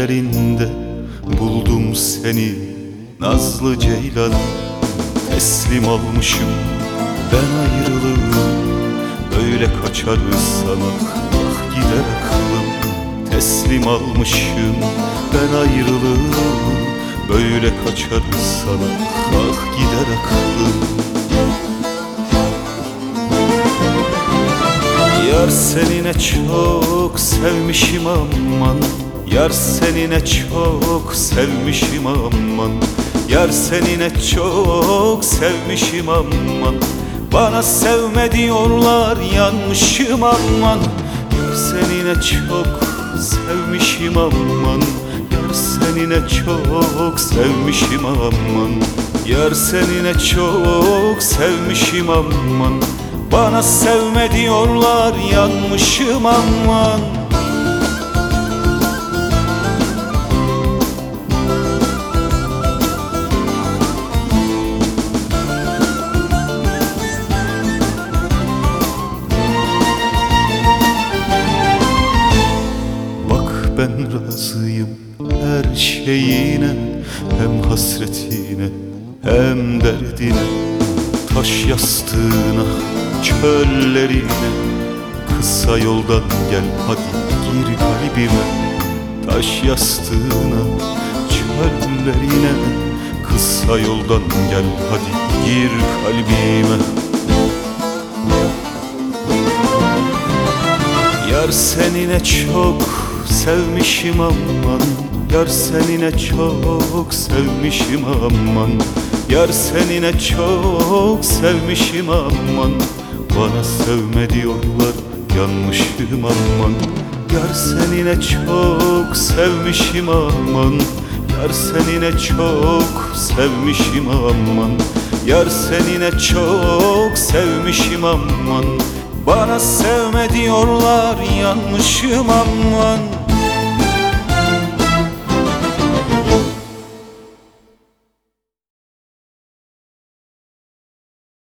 ellerinde buldum seni Nazlı ceylan. Teslim almışım ben ayrılığı Böyle kaçarız sana ah gider aklım. Teslim almışım ben ayrılığı Böyle kaçarız sana ah gider aklım Yar senine çok sevmişim aman. Yar senine çok sevmişim aman. Yar senine çok sevmişim aman. Bana sevme diyorlar yanmışım aman. Yar senine çok sevmişim aman. Yar senine çok sevmişim aman. Yar senine çok sevmişim aman bana sevme diyorlar yanmışım aman. Bak ben razıyım her şeyine Hem hasretine hem derdine Taş yastığına çöllerine. Kısa yoldan gel hadi gir kalbime Taş yastığına çöllerine. Kısa yoldan gel hadi gir kalbime. Yar senine çok sevmişim aman. Yar senine çok sevmişim aman Yar senine çok sevmişim aman. Bana sevme diyorlar yanmışım aman. Yar senine çok sevmişim aman. Yar senine çok sevmişim aman. Yar senine çok sevmişim aman. Bana sevme diyorlar yanmışım aman